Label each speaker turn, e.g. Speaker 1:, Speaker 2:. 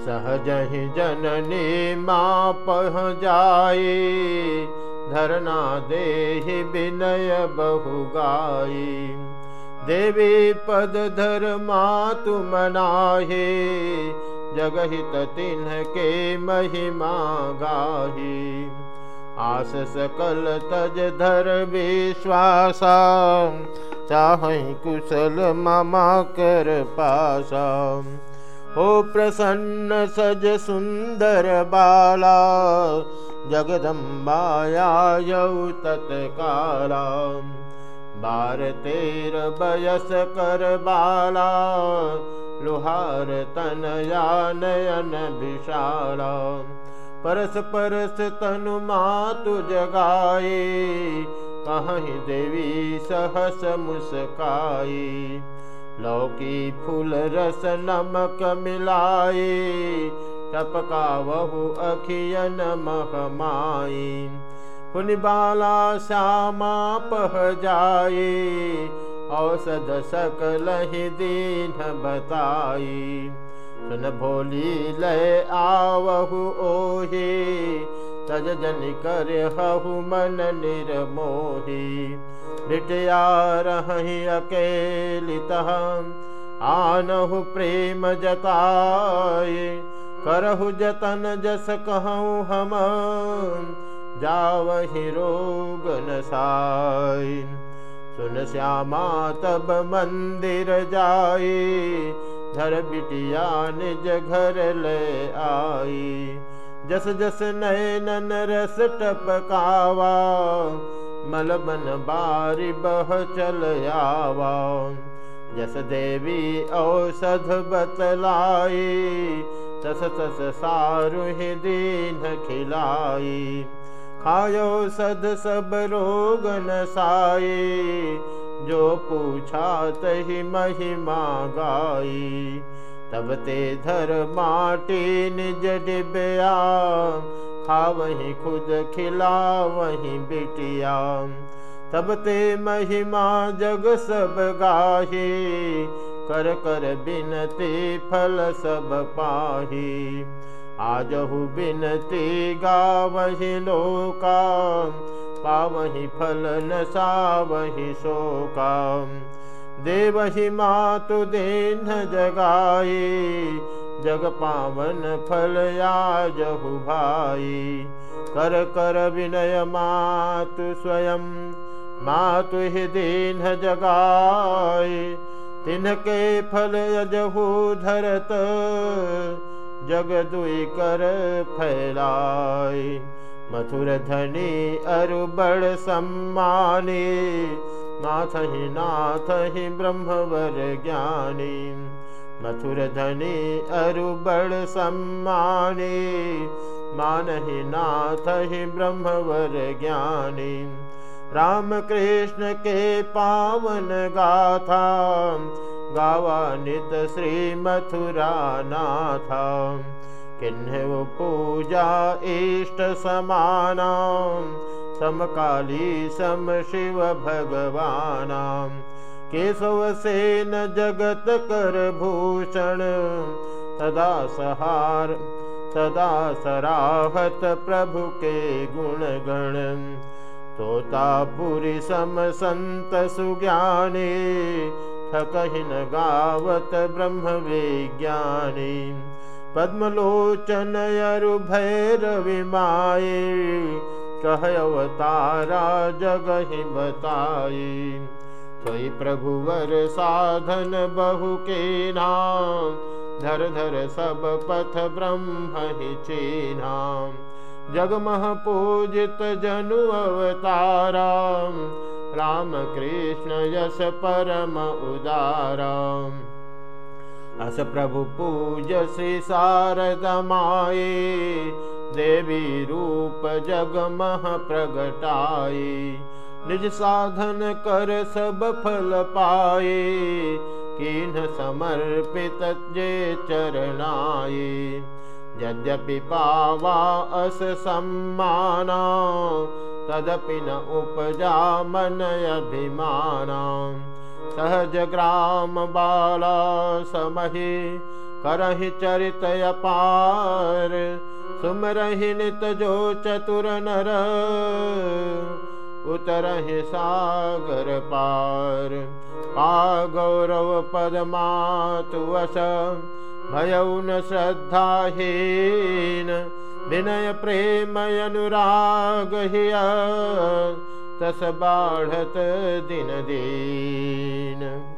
Speaker 1: सहज ही जननी माँ पह जाए, धरना दे विनय बहु गाई देवी पद धर्मा तुम नाहे जगहित तिन्ह के महिमा गाही। आस सकल तज धर विश्वास, चाह कुशल ममा कर पासा। हो प्रसन्न सज सुंदर बाला जगदम्बाया यौ तत्काला। बार तेर बयस कर बाला, लुहार तनया नयन विशाला। परस परस तनु मातु जगाए, कहीं देवी सहस मुस्काई लौकी फूल रस नमक मिलाए टपका वहु अखियन महमाई पुनि बाला जाए औषध सकल दीन बताई सुन भोली लय आवहु ओहे तज जन कर हहु मन निर्मोही बिटिया रही अकेलित। आनहु प्रेम जताए करहु जतन जस कहूँ हम जावहि रोग नसाय सुन श्यामा तब मंदिर जाए धर बिटिया निज घर ले आई जस जस नयनन रस टपकावा मलबन बारी बह चल जस देवी औषध बतलाई तस तस सारु ही दीन खिलाई खायो सद सब रोग न साई जो पूछा तही महिमा गाई तब ते धर माटी निज डिबया खा वही खुद खिला वही बिटिया। तब ते महिमा जग सब गाहे, कर कर बिनती फल सब पाही। आजहु बिनती गावही लोका, पावही फल न सावही शोका। देवहि मातु दीन जगाई जग पावन फल जहु भाई। कर कर विनय मातु स्वयं, मातु ही दीन जगाए तिनके फल यजहु धरत, जग दुई कर फैलाए मथुर धनी अरु बड़ सम्मानी, नाथ ही नाथ ही ब्रह्मवर ज्ञानी। मथुर धनी अरु बड़ सम्मानी मान ही नाथ ही ब्रह्मवर ज्ञानी। राम कृष्ण के पावन गाथा, गावा नित श्री मथुरा नाथा किन्ह पूजा इष्ट समाना, समकाली सम शिव भगवान। केशव सेन जगत कर भूषण। तदा सहार तदा सराहत प्रभु के गुण गण तोतापुरी सम संत सुज्ञानी थकहिन गावत ब्रह्म विज्ञानी। पद्मलोचन अरु भैरवि माये कह अवतारा जगहि बताई सोई प्रभुवर साधन बहु के नाम धर धर सब पथ ब्रह्म ही चीनाम जगमह पूजित जनु अवतारा। राम कृष्ण यश परम उदाराम अस प्रभु पूज श्री देवी रूप जगमह प्रगटाई निज साधन कर सब फल पाए, किन समर्पित जे चरणाए। यद्यपि पावा अस सम्माना, तदपि न उपजा मन अभिमाना। सहज ग्राम बाला समहि, करहि चरित अपार। सुमरहि नित जो चतुर नर उतरहि सागर पार। पा भयौ न श्रद्धाहीन विनय प्रेम अनुराग हिया तस बाढ़त दीन